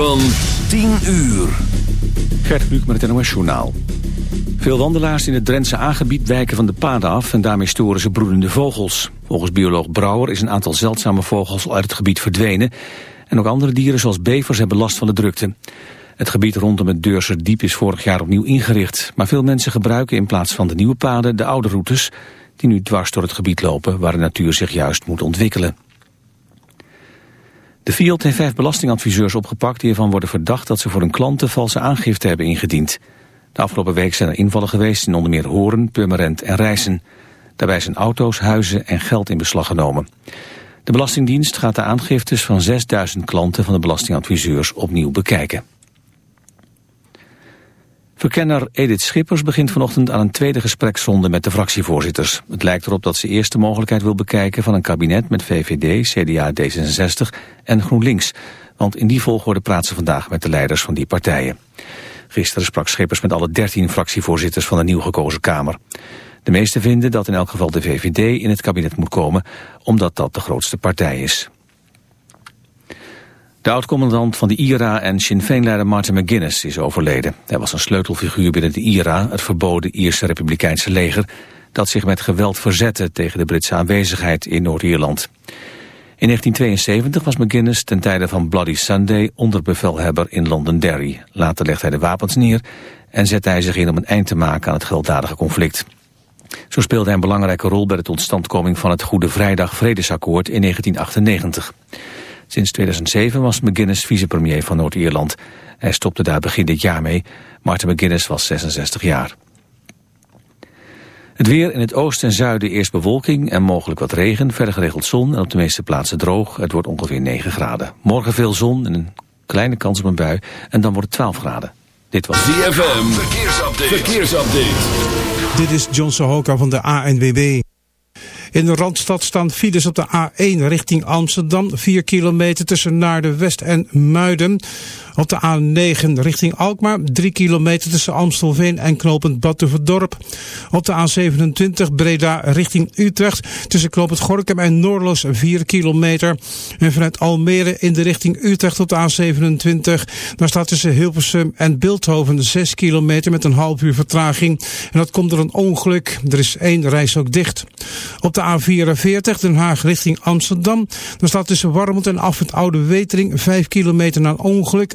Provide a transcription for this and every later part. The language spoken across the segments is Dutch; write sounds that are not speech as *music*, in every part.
Van 10 uur. Gert Kluk met het NOS Journaal. Veel wandelaars in het Drentse aangebied wijken van de paden af... en daarmee storen ze broedende vogels. Volgens bioloog Brouwer is een aantal zeldzame vogels uit het gebied verdwenen... en ook andere dieren zoals bevers hebben last van de drukte. Het gebied rondom het Deurser Diep is vorig jaar opnieuw ingericht... maar veel mensen gebruiken in plaats van de nieuwe paden de oude routes... die nu dwars door het gebied lopen waar de natuur zich juist moet ontwikkelen. De Fiat heeft vijf belastingadviseurs opgepakt die ervan worden verdacht dat ze voor hun klanten valse aangifte hebben ingediend. De afgelopen week zijn er invallen geweest in onder meer Horen, Purmerend en Rijssen. Daarbij zijn auto's, huizen en geld in beslag genomen. De Belastingdienst gaat de aangiftes van 6000 klanten van de belastingadviseurs opnieuw bekijken. Verkenner Edith Schippers begint vanochtend aan een tweede gespreksronde met de fractievoorzitters. Het lijkt erop dat ze eerst de mogelijkheid wil bekijken van een kabinet met VVD, CDA, D66 en GroenLinks. Want in die volgorde praat ze vandaag met de leiders van die partijen. Gisteren sprak Schippers met alle dertien fractievoorzitters van de nieuw gekozen Kamer. De meesten vinden dat in elk geval de VVD in het kabinet moet komen, omdat dat de grootste partij is. De oud-commandant van de IRA en Sinn Féin-leider Martin McGuinness is overleden. Hij was een sleutelfiguur binnen de IRA, het verboden Ierse republikeinse leger, dat zich met geweld verzette tegen de Britse aanwezigheid in Noord-Ierland. In 1972 was McGuinness ten tijde van Bloody Sunday onderbevelhebber in Londonderry. Later legde hij de wapens neer en zette hij zich in om een eind te maken aan het gewelddadige conflict. Zo speelde hij een belangrijke rol bij de totstandkoming van het Goede Vrijdag Vredesakkoord in 1998. Sinds 2007 was McGuinness vicepremier van Noord-Ierland. Hij stopte daar begin dit jaar mee. Martin McGuinness was 66 jaar. Het weer in het oosten en zuiden eerst bewolking en mogelijk wat regen. Verder geregeld zon en op de meeste plaatsen droog. Het wordt ongeveer 9 graden. Morgen veel zon en een kleine kans op een bui. En dan wordt het 12 graden. Dit was ZFM. Verkeersupdate. Verkeersupdate. Dit is John Sohoka van de ANWB. In de Randstad staan files op de A1 richting Amsterdam. 4 kilometer tussen Naarden West en Muiden. Op de A9 richting Alkmaar. 3 kilometer tussen Amstelveen en knooppunt Batuverdorp. Op de A27 Breda richting Utrecht. Tussen knooppunt Gorkum en Noorlos 4 kilometer. En vanuit Almere in de richting Utrecht op de A27. Daar staat tussen Hilversum en Beeldhoven 6 kilometer met een half uur vertraging. En dat komt door een ongeluk. Er is één reis ook dicht. Op de A44 Den Haag richting Amsterdam. Dan staat tussen Warmond en Af het Oude Wetering 5 kilometer na een ongeluk.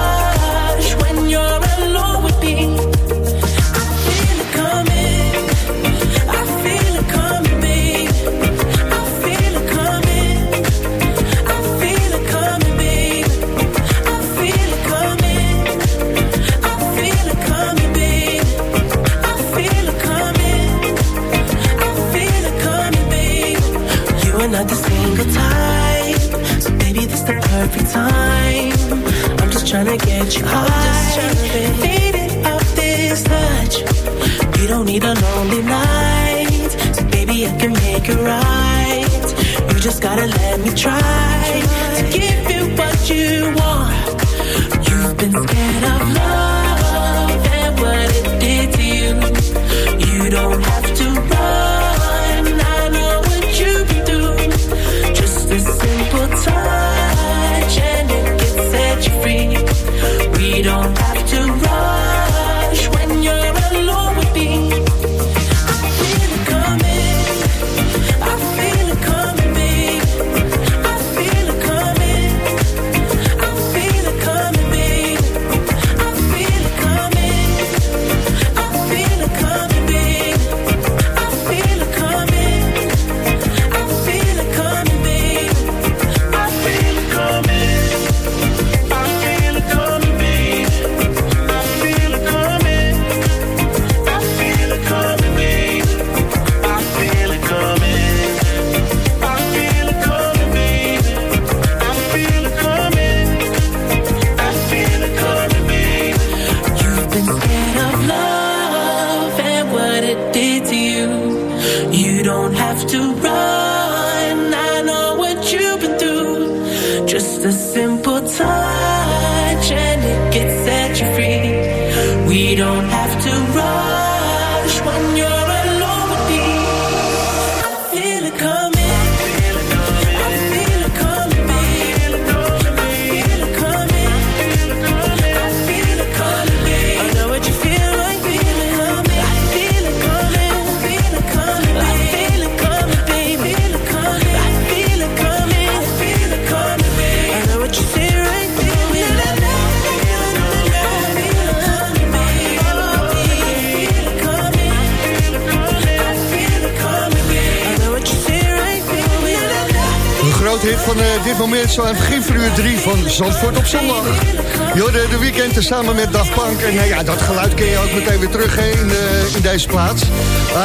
zo aan het begin van uur 3 van Zandvoort op zondag. Jorde, de weekend samen met Daft Punk. En nou ja, dat geluid kun je ook meteen weer terug in, eh, in deze plaats.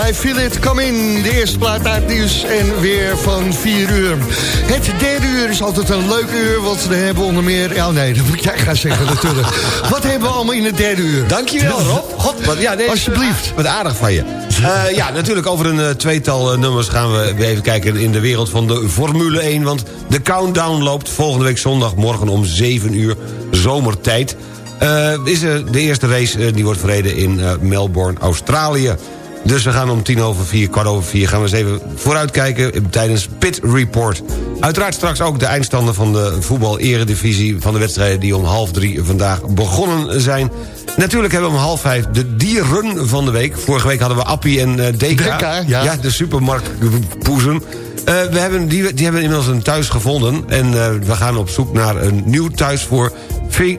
I feel it, come in. De eerste plaat uit nieuws en weer van 4 uur. Het derde uur is altijd een leuk uur, want we hebben onder meer... Ja, nee, dat moet jij gaan zeggen natuurlijk. *laughs* Wat hebben we allemaal in het derde uur? Dankjewel, Rob. God, wat, ja, nee, Alsjeblieft. Wat aardig van je. Eh, ja, natuurlijk over een eh, tweetal eh, nummers gaan we even kijken in de wereld van de Formule 1. Want de countdown loopt volgende week zondagmorgen om 7 uur zomertijd. Eh, is de eerste race eh, die wordt verreden in eh, Melbourne, Australië. Dus we gaan om tien over vier, kwart over vier... gaan we eens even vooruitkijken tijdens Pit Report. Uiteraard straks ook de eindstanden van de voetbal-eredivisie... van de wedstrijden die om half drie vandaag begonnen zijn. Natuurlijk hebben we om half vijf de dieren van de week. Vorige week hadden we Appie en eh, Deka. Deka, ja. de supermarktpoezen. Eh we hebben, die, die hebben inmiddels een thuis gevonden. En we gaan op zoek naar een nieuw thuis voor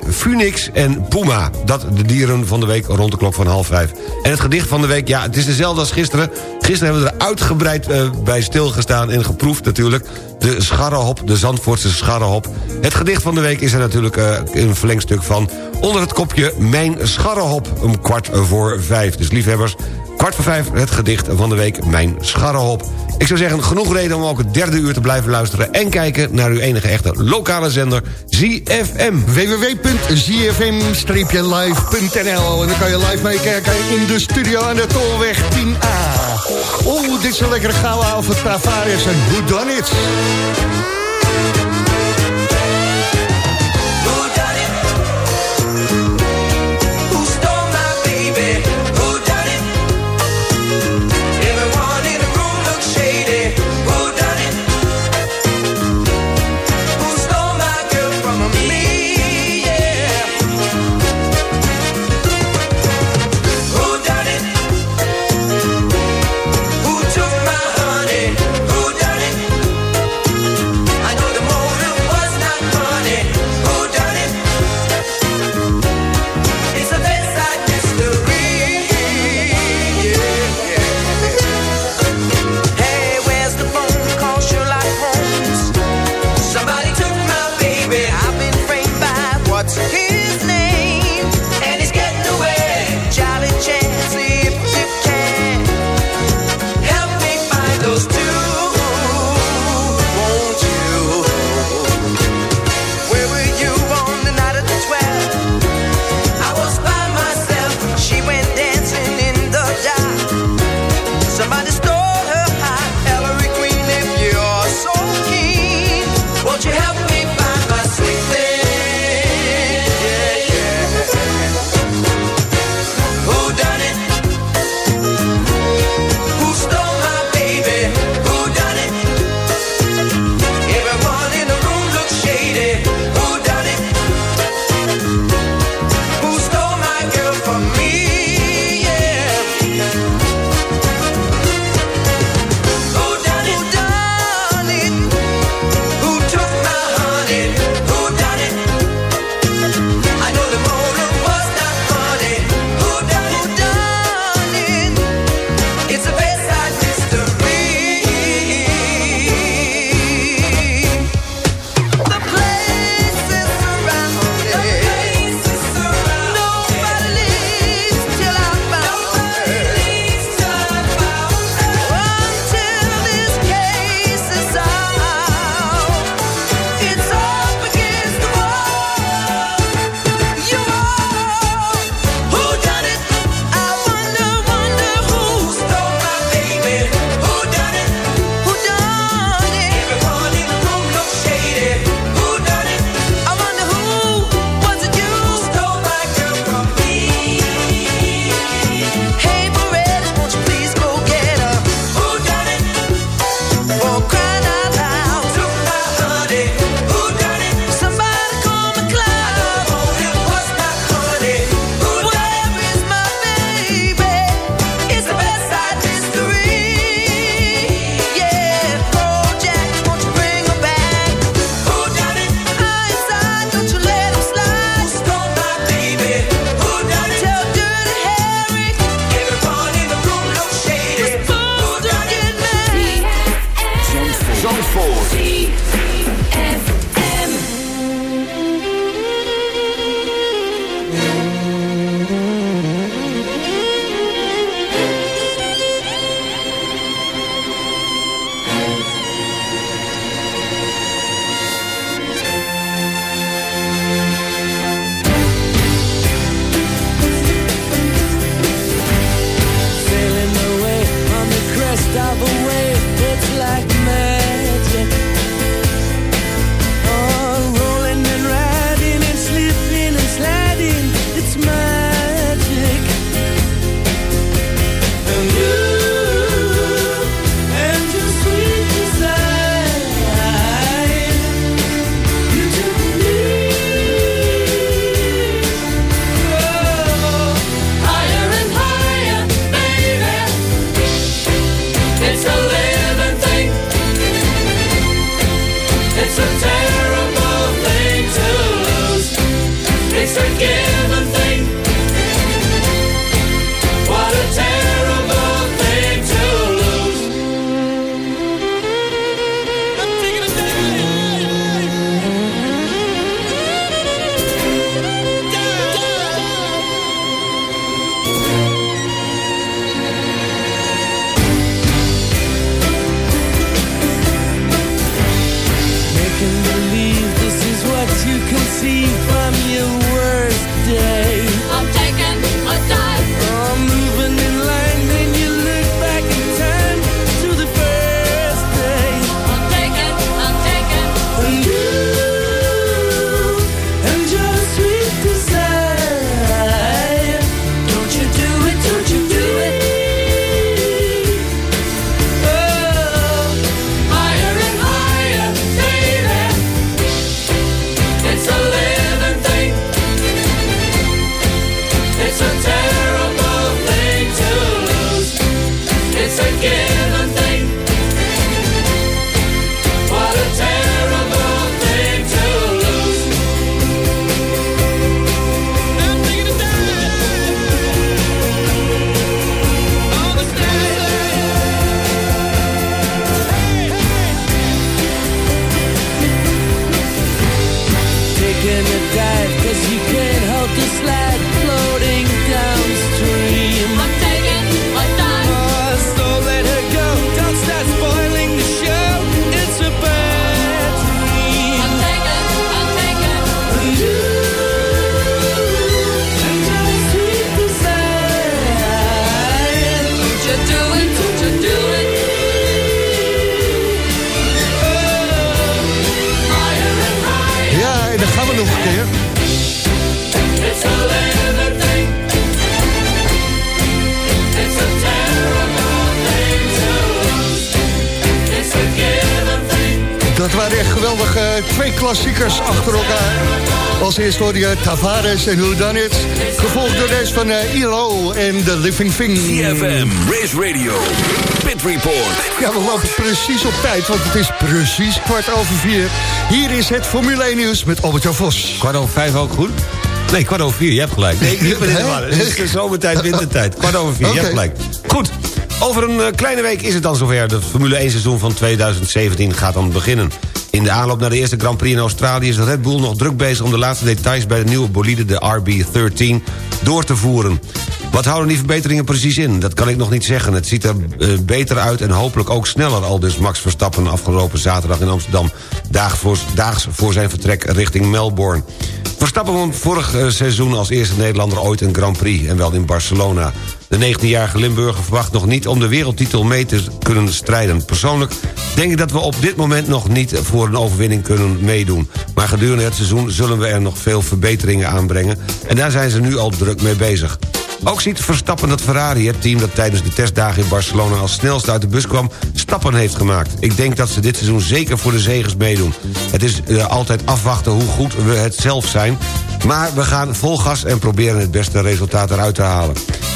Phoenix en Puma. Dat de dieren van de week rond de klok van half vijf. En het gedicht van de week, ja, het is dezelfde als gisteren. Gisteren hebben we er uitgebreid eh, bij stilgestaan en geproefd natuurlijk. De scharrehop, de Zandvoortse scharrehop. Het gedicht van de week is er natuurlijk eh, een verlengstuk van... onder het kopje Mijn scharrehop, om kwart voor vijf. Dus liefhebbers, voor vijf het gedicht van de week Mijn scharrehop. Ik zou zeggen, genoeg reden om ook het derde uur te blijven luisteren... en kijken naar uw enige echte lokale zender, ZFM. www.zfm-live.nl En dan kan je live meekijken in de studio aan de Tolweg 10A. Oeh, dit is een lekkere avond van Tavares en Who Done It? Als eerste hoorde je Tavares en It. Gevolgd door deze van eh, ILO en The Living Thing. CFM, Race Radio, Pit Report. Ja, we lopen precies op tijd, want het is precies kwart over vier. Hier is het Formule 1 nieuws met Albert-Jan Vos. Kwart over vijf ook goed? Nee, kwart over vier, je hebt gelijk. Nee, ik ben in de war. Het is de zomertijd, wintertijd. Kwart over vier, je hebt gelijk. Goed, over een eh, kleine week is het dan zover. Het Formule 1 seizoen van 2017 gaat dan beginnen. In de aanloop naar de eerste Grand Prix in Australië... is Red Bull nog druk bezig om de laatste details... bij de nieuwe bolide, de RB13, door te voeren. Wat houden die verbeteringen precies in? Dat kan ik nog niet zeggen. Het ziet er eh, beter uit en hopelijk ook sneller... al dus Max Verstappen afgelopen zaterdag in Amsterdam... Voor, daags voor zijn vertrek richting Melbourne. Verstappen won vorig eh, seizoen als eerste Nederlander ooit een Grand Prix... en wel in Barcelona. De 19-jarige Limburger verwacht nog niet om de wereldtitel mee te kunnen strijden. Persoonlijk denk ik dat we op dit moment nog niet voor een overwinning kunnen meedoen. Maar gedurende het seizoen zullen we er nog veel verbeteringen aanbrengen... en daar zijn ze nu al druk mee bezig. Ook ziet Verstappen dat Ferrari, het team dat tijdens de testdagen in Barcelona als snelste uit de bus kwam, stappen heeft gemaakt. Ik denk dat ze dit seizoen zeker voor de zegers meedoen. Het is eh, altijd afwachten hoe goed we het zelf zijn, maar we gaan vol gas en proberen het beste resultaat eruit te halen.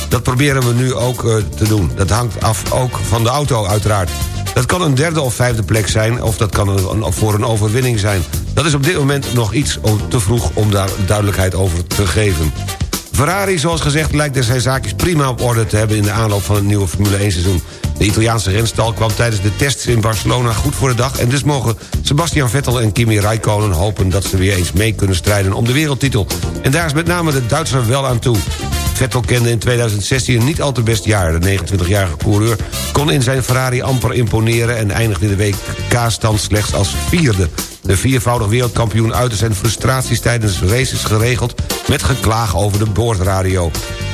Dat proberen we nu ook eh, te doen. Dat hangt af ook van de auto uiteraard. Dat kan een derde of vijfde plek zijn... of dat kan een, voor een overwinning zijn. Dat is op dit moment nog iets te vroeg om daar duidelijkheid over te geven. Ferrari, zoals gezegd, lijkt er zijn zaakjes prima op orde te hebben... in de aanloop van het nieuwe Formule 1 seizoen. De Italiaanse renstal kwam tijdens de tests in Barcelona goed voor de dag... en dus mogen Sebastian Vettel en Kimi Räikkönen hopen... dat ze weer eens mee kunnen strijden om de wereldtitel. En daar is met name de Duitser wel aan toe. Vettel kende in 2016 een niet al te best jaar. De 29-jarige coureur kon in zijn Ferrari amper imponeren... en eindigde in de WK-stand slechts als vierde. De viervoudig wereldkampioen uitte zijn frustraties tijdens races geregeld... met geklaag over de boordradio.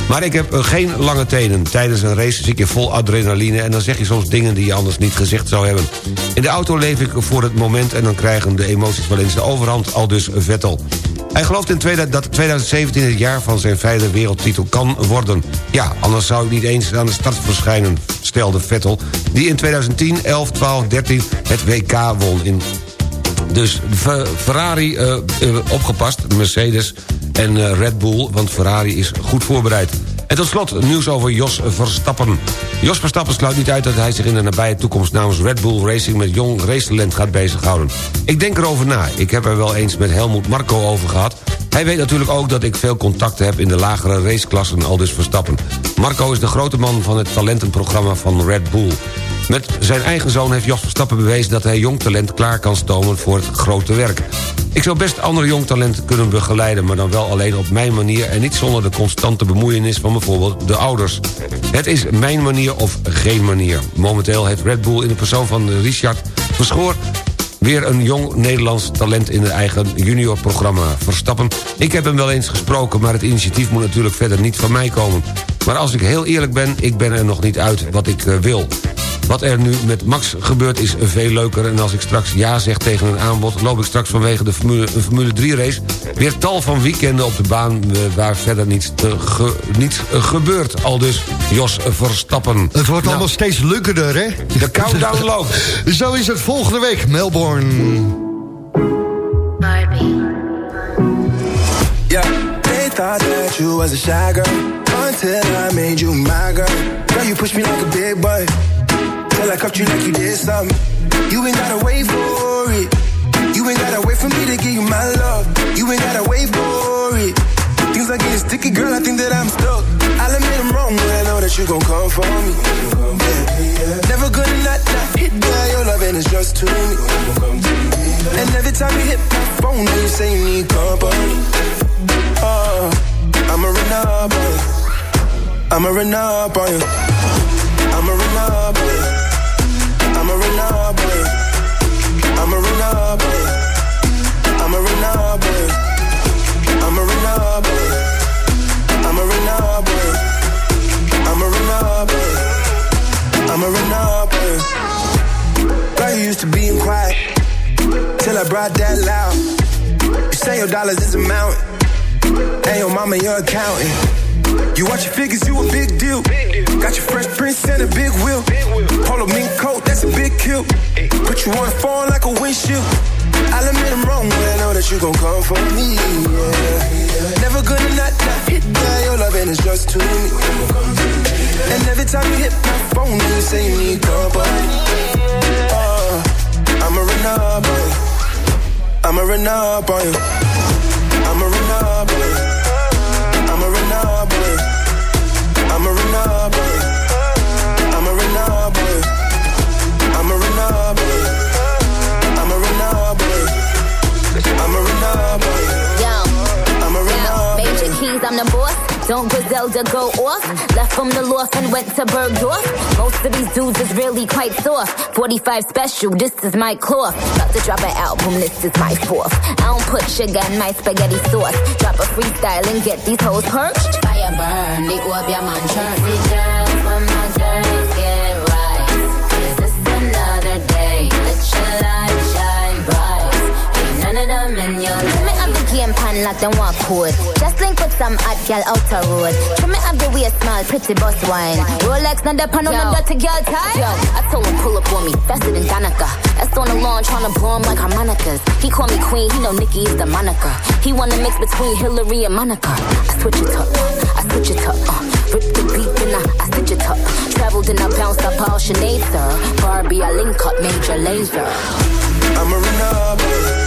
Maar ik heb geen lange tenen. Tijdens een race zit je vol adrenaline... en dan zeg je soms dingen die je anders niet gezegd zou hebben. In de auto leef ik voor het moment... en dan krijgen de emoties wel eens de overhand, al dus Vettel. Hij gelooft in 2000 dat 2017 het jaar van zijn vijfde wereldtitel kan worden. Ja, anders zou ik niet eens aan de start verschijnen, stelde Vettel... die in 2010, 11, 12, 13 het WK won in dus Fe- Ferrari eh, eh, opgepast, Mercedes en eh, Red Bull... want Ferrari is goed voorbereid. En tot slot nieuws over Jos Verstappen. Jos Verstappen sluit niet uit dat hij zich in de nabije toekomst... namens Red Bull Racing met jong racetalent gaat bezighouden. Ik denk erover na. Ik heb er wel eens met Helmoet Marco over gehad... Hij weet natuurlijk ook dat ik veel contacten heb in de lagere raceklassen, al dus Verstappen. Marco is de grote man van het talentenprogramma van Red Bull. Met zijn eigen zoon heeft Jos Verstappen bewezen dat hij jong talent klaar kan stomen voor het grote werk. Ik zou best andere jong talenten kunnen begeleiden... maar dan wel alleen op mijn manier en niet zonder de constante bemoeienis van bijvoorbeeld de ouders. Het is mijn manier of geen manier. Momenteel heeft Red Bull in de persoon van Richard Verschoor Weer een jong Nederlands talent in het eigen juniorprogramma Verstappen. Ik heb hem wel eens gesproken, maar het initiatief moet natuurlijk verder niet van mij komen. Maar als ik heel eerlijk ben, ik ben er nog niet uit wat ik eh, wil. Wat er nu met Max gebeurt is veel leuker... en als ik straks ja zeg tegen een aanbod... loop ik straks vanwege de Formule, een Formule 3-race... weer tal van weekenden op de baan... eh, waar verder niets, te ge- niets eh, gebeurt. Al dus Jos Verstappen. Het wordt Nou, allemaal steeds lukkerder, hè? De countdown loopt. *laughs* Zo is het volgende week, Melbourne. Yeah, they thought that you was a shy girl until I made you my girl. Girl, you push me like a big boy. Till I cuffed you like you did something. You ain't gotta wait for it. You ain't gotta wait for me to give you my love. You ain't gotta wait for it. Things are getting sticky, girl. I think that I'm stuck. I'll admit I'm wrong, but I know that you gon' come for me. Yeah. Never gonna not, not hit that. Your loving is just too me. And every time you hit my phone, you say you need company. Oh, I'ma run up on you. I'ma run up on you. I'ma run up on you. I'ma run up on you. I'm a renard. I'm a renard. I'm a renard. I'm a renard. I'm a. I'm a you used to being quiet till I brought that loud. You say your dollars is a mountain, and your mama your accountant. You watch your figures, you a big deal. Got your fresh prince and a big wheel. Polo mink coat, that's a big kill. Put you on the phone like a windshield. I'll admit I'm wrong, but I know that you gon' come for me. Yeah. Never gonna not, not hit that. Your loving is just too me. And every time you hit my phone, you say you need company. Oh, I'ma run up. I'ma Don't Griselda go off. Left from the loft and went to Bergdorf. Most of these dudes is really quite soft. 45 special, this is my cloth. About to drop an album, this is my fourth. I don't put sugar in my spaghetti sauce. Drop a freestyle and get these hoes perched. Fire burn, go up your man church. girls from my girls get right. This another day? Let your light shine bright. Ain't none of them in your. Me have the game pan like them walk code. Just link with some hot girl out the road. Trim me have the way smile, pretty boss wine. Rolex, not the pan on the dirty girl tie. Yo, I told him pull up on me, faster than Danica. That's on the lawn, tryna blow him like harmonicas. He call me queen, he know Nikki is the moniker. He wanna mix between Hillary and Monica. I switch it up, I switch it up. Uh. Rip the beat, then I, I stitch it up. Traveled and I bounced up all Sinead, sir. Barbie, I link up, major laser. I'ma run up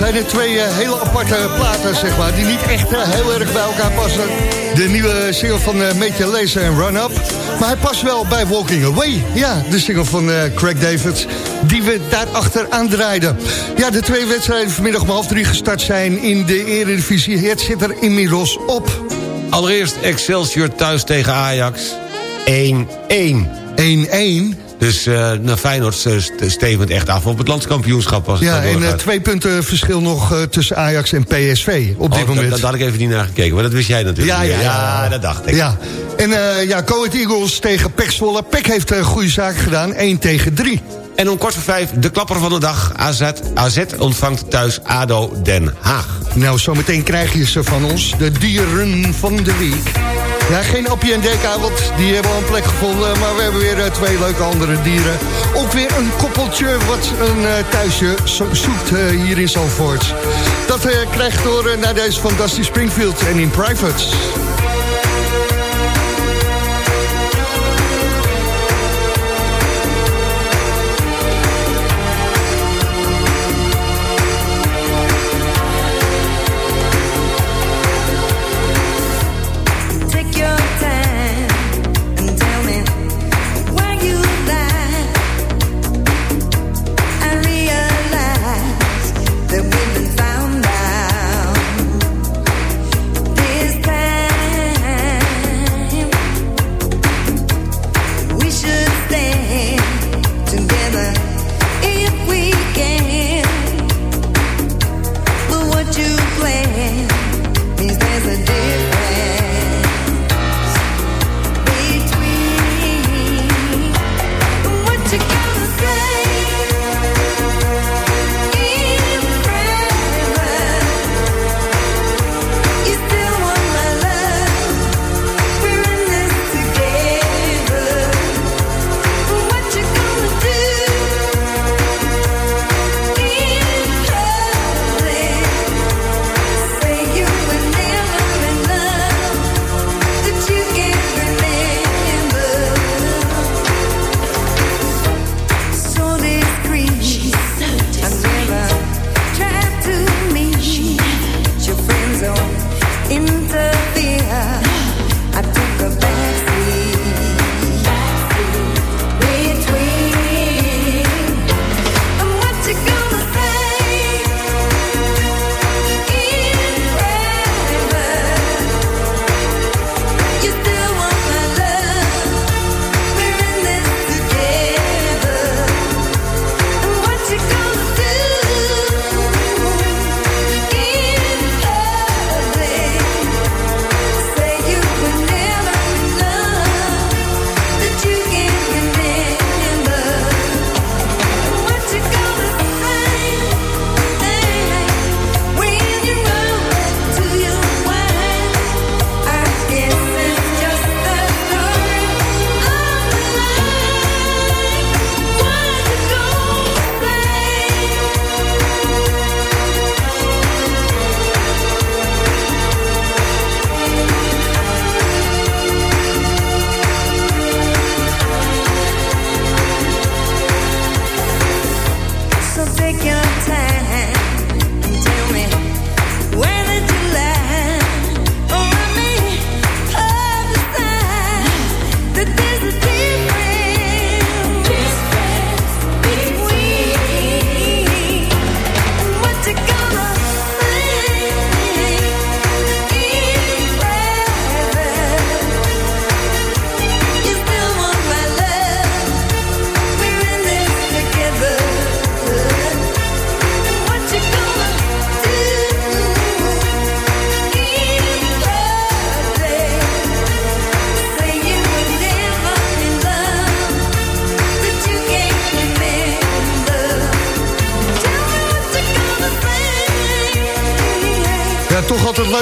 zijn er twee eh, hele aparte platen, zeg maar... die niet echt eh, heel erg bij elkaar passen. De nieuwe single van uh, Meetje Laser en Run Up. Maar hij past wel bij Walking Away. Ja, de single van Craig David, die we daarachter aandraaiden. Ja, de twee wedstrijden vanmiddag om half drie gestart zijn in de Eredivisie. Het zit er inmiddels op. Allereerst Excelsior thuis tegen Ajax. 1-1. 1-1. Dus uh, Feyenoord stevend echt af op het landskampioenschap. Als ja, en uh, twee punten verschil nog uh, tussen Ajax en PSV op dit oh, moment. Daar had ik even niet naar gekeken, maar dat wist jij natuurlijk. Ja, ja, ja, ja dat dacht ik. Ja. En ja, Coët Eagles tegen Pek Zwolle. Pek heeft een goede zaak gedaan, 1 tegen 3. En om kwart voor vijf de klapper van de dag. AZ, AZ ontvangt thuis ADO Den Haag. Nou, zometeen krijg je ze van ons. De dieren van de week. Ja, geen Appie en Deka, want die hebben al een plek gevonden. Maar we hebben weer uh, twee leuke andere dieren. Ook weer een koppeltje wat een uh, thuisje zoekt uh, hier in Zandvoort. Dat krijgt door naar deze Dusty Springfield en in Privates.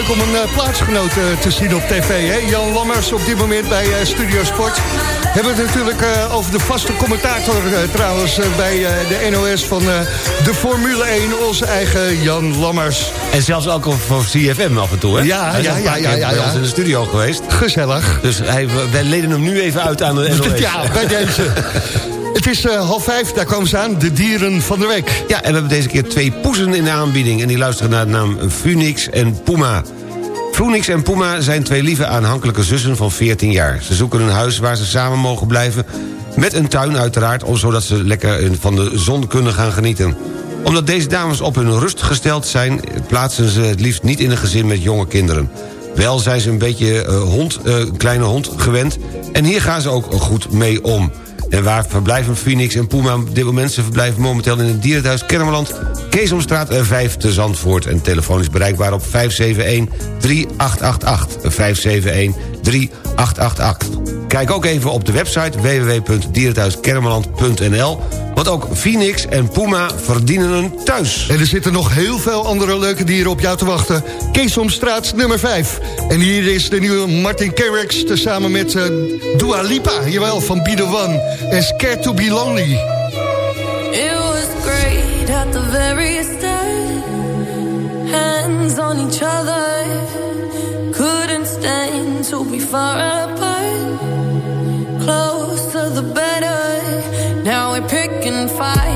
Leuk om een uh, plaatsgenoot uh, te zien op tv. Hè? Jan Lammers op dit moment bij uh, Studio Sport. Hebben we het natuurlijk over de vaste commentator trouwens... bij de NOS van de Formule 1, onze eigen Jan Lammers. En zelfs ook voor CFM af en toe, hè? Ja, ja, ja, ja, ja, bij ons in de studio geweest. Gezellig. Dus hij, wij leden hem nu even uit aan de *laughs* NOS. Ja, bij deze. Het is uh, half vijf, daar komen ze aan, de dieren van de week. Ja, en we hebben deze keer twee poezen in de aanbieding... en die luisteren naar de naam Phoenix en Puma. Phoenix en Puma zijn twee lieve aanhankelijke zussen van 14 jaar. Ze zoeken een huis waar ze samen mogen blijven... met een tuin uiteraard, zodat ze lekker van de zon kunnen gaan genieten omdat deze dames op hun rust gesteld zijn... plaatsen ze het liefst niet in een gezin met jonge kinderen. Wel zijn ze een beetje uh, hond, uh, kleine hond gewend... en hier gaan ze ook goed mee om. En waar verblijven Phoenix en Puma op dit verblijven momenteel in het dierenthuis Kennemerland... Keesomstraat 5 te Zandvoort. En telefoon is bereikbaar op 571-3888. 571-3888. Kijk ook even op de website www.dierenthuiskennemerland.nl want ook Phoenix en Puma verdienen een thuis. En er zitten nog heel veel andere leuke dieren op jou te wachten. Keesomstraat nummer 5. En hier is de nieuwe Martin Garrix... samen met uh, Dua Lipa, jawel, van Be The One. En Scared To Be Lonely. It was great at the very start. Hands on each other. Couldn't stand to be far apart. fire.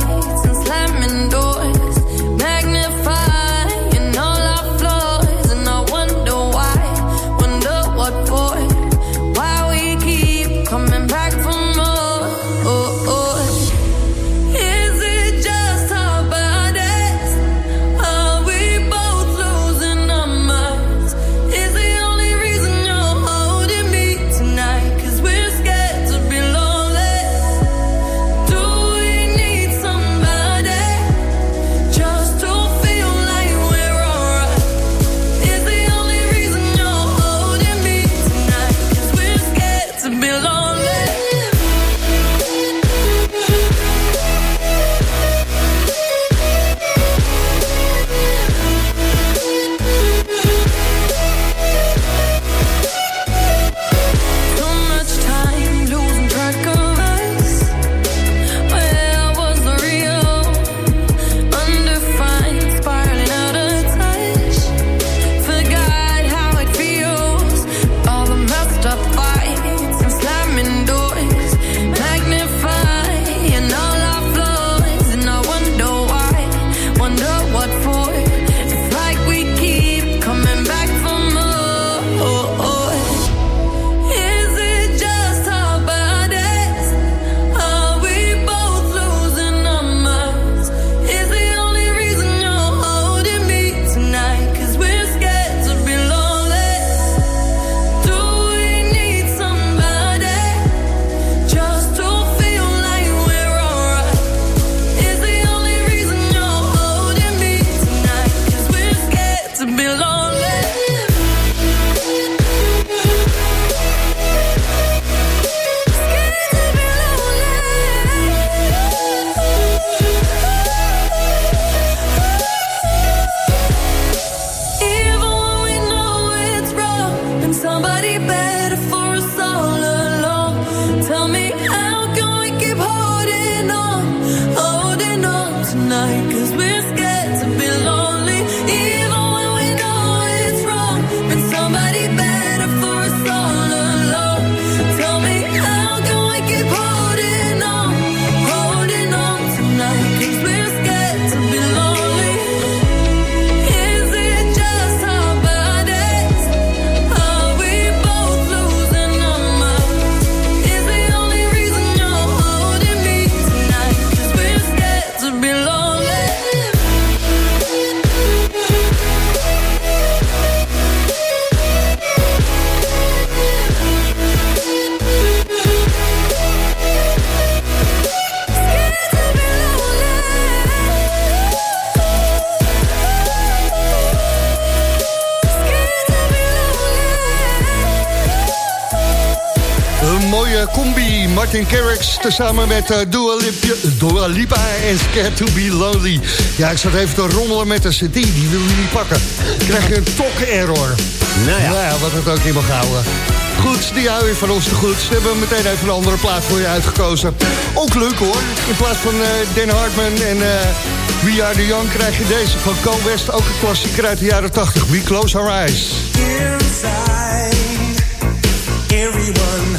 Mooie combi. Martin Garrix tezamen met uh, Dua, Lip Dua Lipa en Scared to be Lonely. Ja, ik zat even te rommelen met de cd. Die wil je niet pakken. Dan krijg je een tok-error. Nou ja. Nou ja, wat het ook niet mag houden. Goed, die hou je van ons te goed. Ze hebben meteen even een andere plaat voor je uitgekozen. Ook leuk hoor. In plaats van uh, Dan Hartman en uh, We Are The Young krijg je deze van Co West. Ook een klassieker uit de jaren 80. We Close Our Eyes. Inside, everyone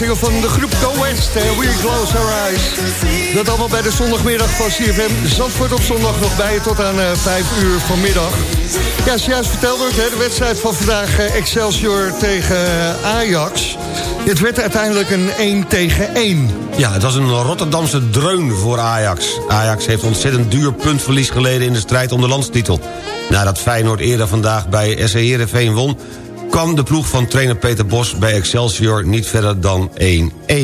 single van de groep Go West. We Close Our Eyes. Dat allemaal bij de zondagmiddag van CFM. Zandvoort op zondag nog bij tot aan uh, 5 uur vanmiddag. Ja, zojuist verteld wordt, hè, de wedstrijd van vandaag uh, Excelsior tegen uh, Ajax. Het werd uiteindelijk een 1 tegen 1. Ja, het was een Rotterdamse dreun voor Ajax. Ajax heeft ontzettend duur puntverlies geleden in de strijd om de landstitel. Nadat Feyenoord eerder vandaag bij SC Heerenveen won kwam de ploeg van trainer Peter Bos bij Excelsior niet verder dan 1-1.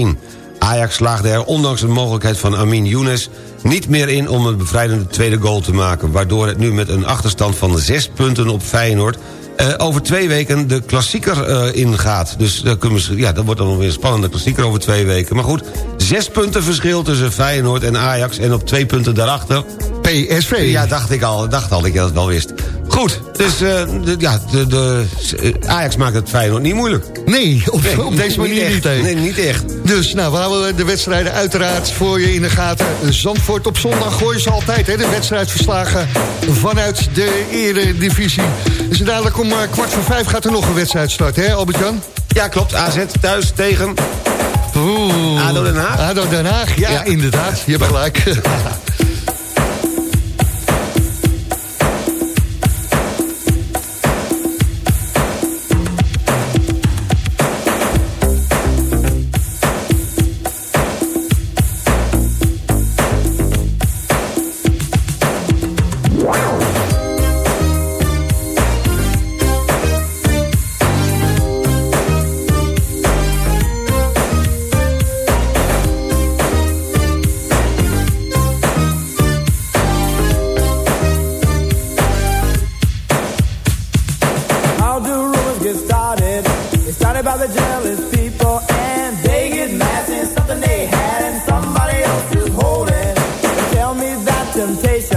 Ajax slaagde er ondanks de mogelijkheid van Amin Younes niet meer in om een bevrijdende tweede goal te maken... waardoor het nu met een achterstand van 6 punten op Feyenoord... Uh, over twee weken de klassieker uh, ingaat. Dus uh, we, ja, dat wordt dan weer een spannende klassieker over twee weken. Maar goed, zes punten verschil tussen Feyenoord en Ajax... en op twee punten daarachter... PSV. Ja, dacht ik al, dacht al dat je dat wel wist. Goed, dus de, ja, de, de, Ajax maakt het Feyenoord niet moeilijk. Nee, op, nee, op deze manier niet, niet, Nee, niet echt. Dus nou, we houden de wedstrijden uiteraard voor je in de gaten. Zandvoort op zondag gooien ze altijd hè, de wedstrijdverslagen vanuit de eredivisie. Dus dadelijk om kwart voor vijf gaat er nog een wedstrijd starten, hè Albert-Jan? Ja, klopt. AZ thuis tegen... Oeh. ADO Den Haag. ADO Den Haag, ja, ja. inderdaad. Je hebt gelijk. *laughs* temptation.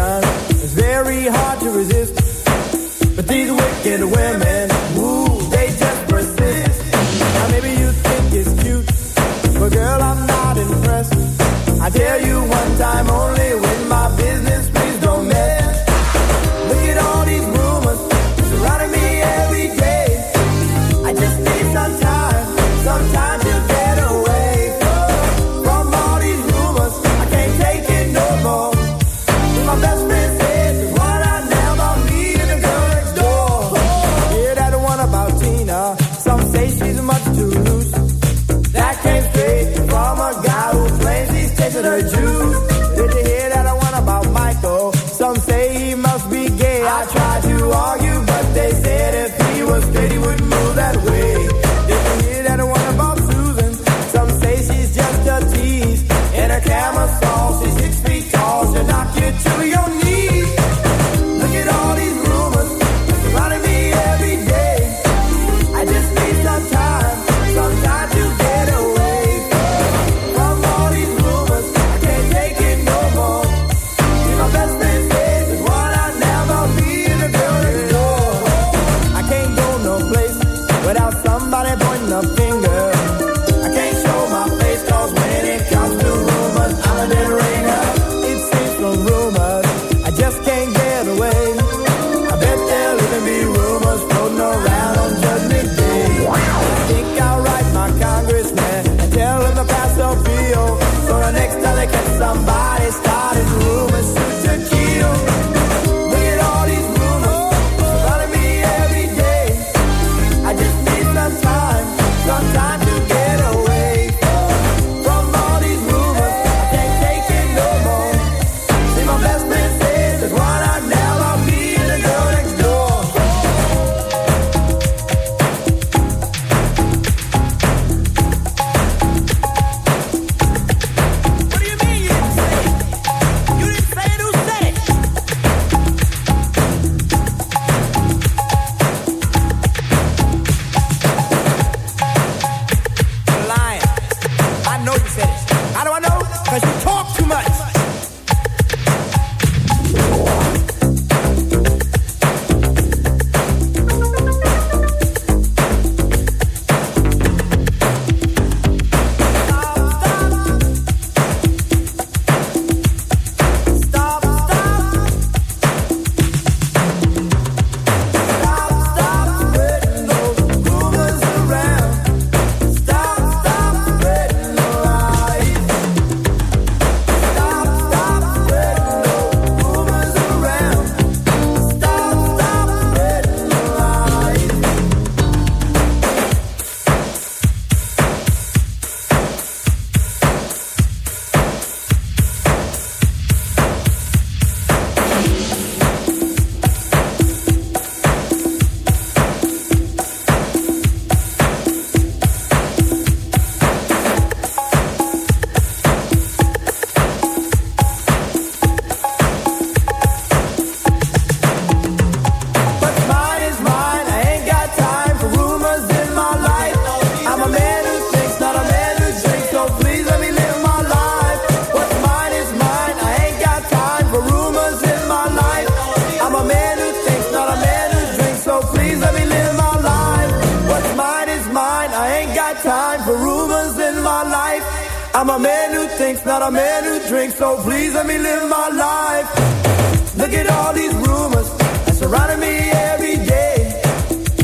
Drinks, not a man who drinks. So please let me live my life. Look at all these rumors that surrounding me every day.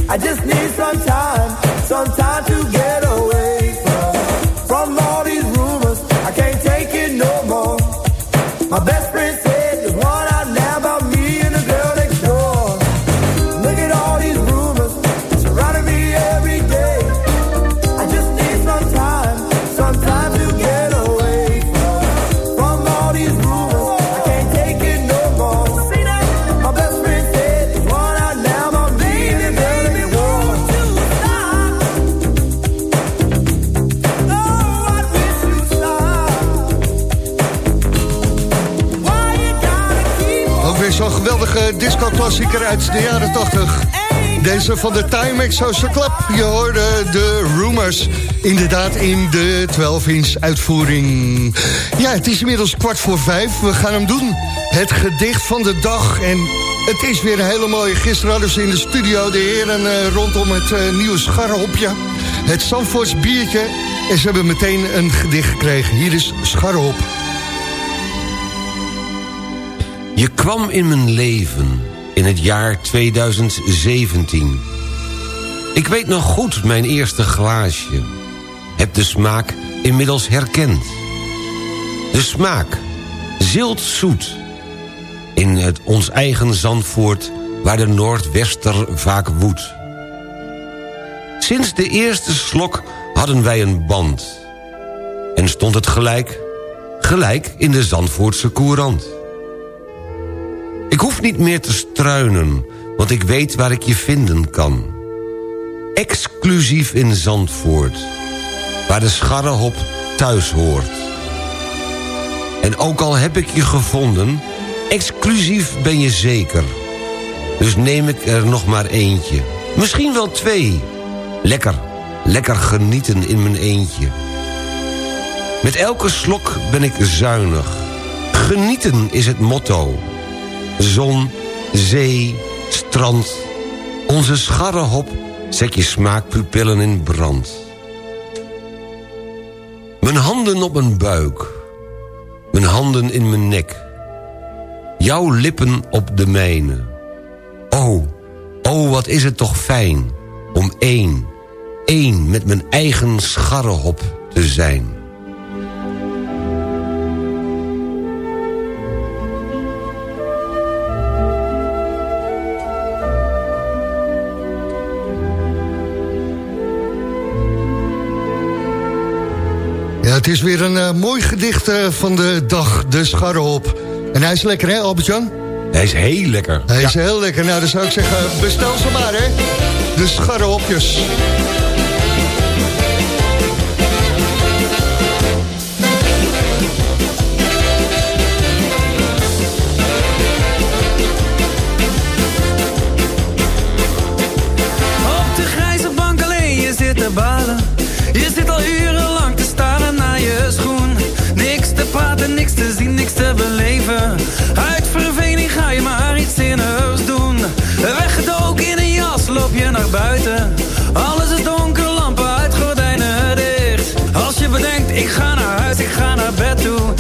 I just need some time, some time disco-klassieker uit de jaren 80. Deze van de Timex Social Club. Je hoorde de Rumors. Inderdaad in de 12-inch uitvoering. Ja, het is inmiddels kwart voor vijf. We gaan hem doen. Het gedicht van de dag. En het is weer een hele mooie. Gisteren hadden ze in de studio de heren eh, rondom het eh, nieuwe scharrehopje. Het Zandvoorts biertje. En ze hebben meteen een gedicht gekregen. Hier is Scharrehop. Kwam in mijn leven in het jaar 2017. Ik weet nog goed mijn eerste glaasje. Heb de smaak inmiddels herkend. De smaak, zilt-zoet. In het ons eigen Zandvoort, waar de Noordwester vaak woedt. Sinds de eerste slok hadden wij een band. En stond het gelijk, gelijk in de Zandvoortse courant. Ik hoef niet meer te struinen, want ik weet waar ik je vinden kan. Exclusief in Zandvoort, waar de scharrehop thuis hoort. En ook al heb ik je gevonden, exclusief ben je zeker. Dus neem ik er nog maar eentje, misschien wel twee. Lekker, lekker genieten in mijn eentje. Met elke slok ben ik zuinig. Genieten is het motto. Zon, zee, strand. Onze scharrehop zet je smaakpupillen in brand. Mijn handen op mijn buik. Mijn handen in mijn nek. Jouw lippen op de mijne. Oh, oh wat is het toch fijn om één, één met mijn eigen scharrehop te zijn. Het is weer een eh, mooi gedicht eh, van de dag, de scharrehop. En hij is lekker, hè, Albert-Jan? Hij is heel lekker. Hij is heel lekker. Nou, dan zou ik zeggen, bestel ze maar, hè. De scharrehopjes. Op de grijze bank alleen, je zit te balen. Je zit al urenlang te naar schoen. Niks te praten, niks te zien, niks te beleven. Uit verveling ga je maar iets zinnigs doen. Weggedoken in een jas, loop je naar buiten. Alles is donker, lampen uit, gordijnen dicht. Als je bedenkt, ik ga naar huis, ik ga naar bed toe.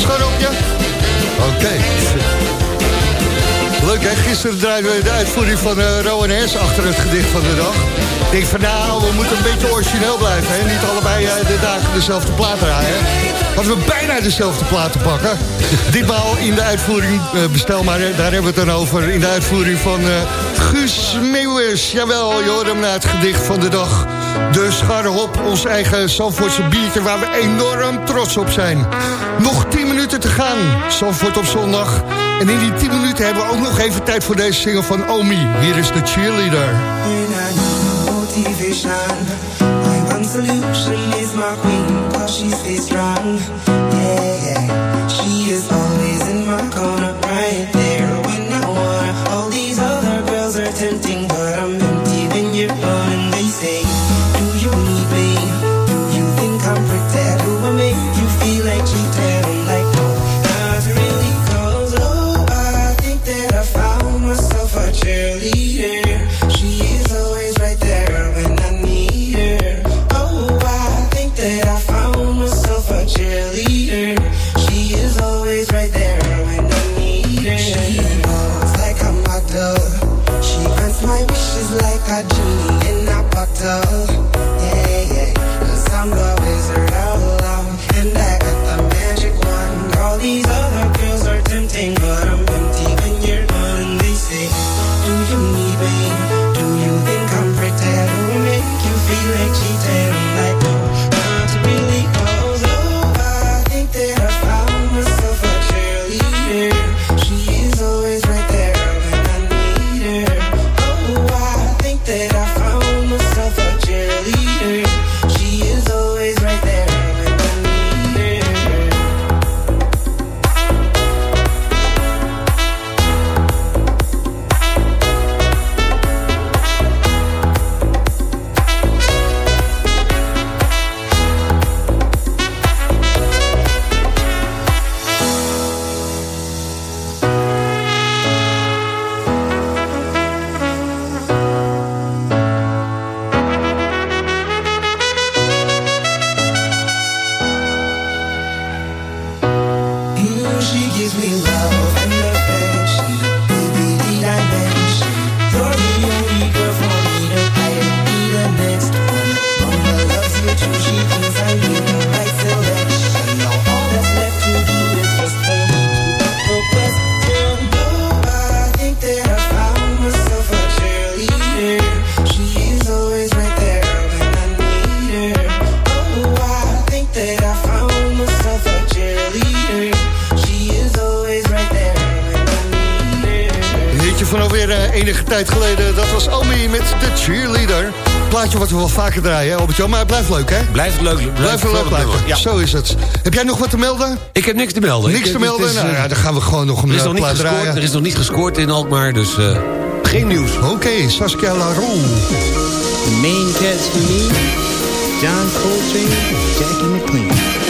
Scharofje? Oké. Leuk hè, gisteren draaiden we de uitvoering van uh, Rowan Hess achter het gedicht van de dag. Ik denk van nou, we moeten een beetje origineel blijven. Hè? Niet allebei uh, de dagen dezelfde plaat draaien. Hadden we bijna dezelfde platen pakken. *laughs* Ditmaal in de uitvoering, uh, bestel maar, daar hebben we het dan over. In de uitvoering van Guus Meeuwers. Jawel, je hoort hem naar het gedicht van de dag. De Scharrehop, ons eigen Zandvoortse biertje waar we enorm trots op zijn. Nog 10 minuten te gaan, Zandvoort op zondag. En in die 10 minuten hebben we ook nog even tijd voor deze single van Omi. Hier is de cheerleader. motivation. Enige tijd geleden. Dat was Omi met de cheerleader. Plaatje wat we wel vaker draaien, hè, Albert-Jan. Maar het blijft leuk, hè? Blijft leuk. Blijft, leuk blijven. Ja. Zo is het. Heb jij nog wat te melden? Ik heb niks te melden. Niks Ik- te melden? is, nou eh, ja, dan gaan we gewoon nog een is nog niet plaat gescoord, draaien. er is nog niet gescoord in Alkmaar, dus eh, geen nieuws. Oké, Saskia Laroux. The main cats for me, John Coltrane, Jackie McLean.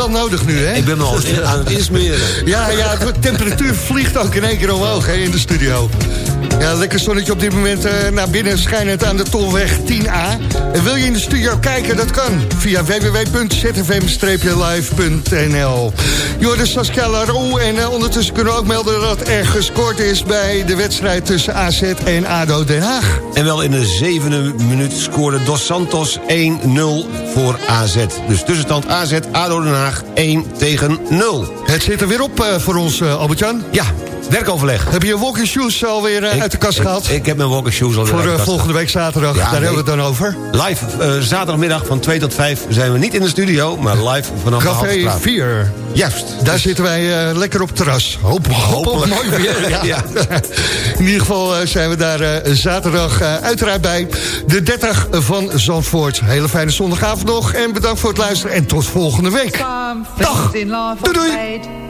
Wel nodig nu, hè? Ik ben al *laughs* aan het insmeren. Ja, ja, de temperatuur vliegt ook in één keer omhoog hè, in de studio. Ja, lekker zonnetje op dit moment uh, naar binnen schijnend aan de Tolweg 10A. En wil je in de studio kijken, dat kan via www.zfm-live.nl. Joris Saskia Larou en uh, ondertussen kunnen we ook melden dat er gescoord is... bij de wedstrijd tussen AZ en ADO Den Haag. En wel in de zevende minuut scoorde Dos Santos 1-0 voor AZ. Dus tussenstand AZ, ADO Den Haag 1 tegen 0. Het zit er weer op uh, voor ons, Albert-Jan. Ja, werkoverleg. Heb je je walking shoes alweer uh, uit de kast gehaald? Ik, ik, heb mijn walking shoes alweer Voor uit de kast volgende week zaterdag, ja, daar nee. hebben we het dan over. Live, uh, zaterdagmiddag van 2 tot 5 zijn we niet in de studio... maar live vanaf Café de 4. Juist. Daar dus. zitten wij uh, lekker op het terras. Hoop, hoop op mooi weer. *laughs* Ja. ja. in ieder geval zijn we daar zaterdag uiteraard bij. De 30 van Zandvoort. Hele fijne zondagavond nog. En bedankt voor het luisteren. En tot volgende week. Dag. Doei doei.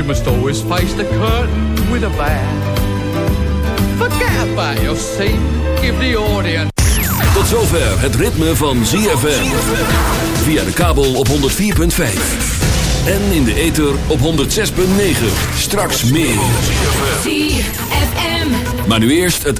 You must always face the curtain with a bow. Forget about your seat, give the audience. Tot zover het ritme van ZFM. Via de kabel op 104.5. En in de ether op 106.9. Straks meer. Maar nu eerst het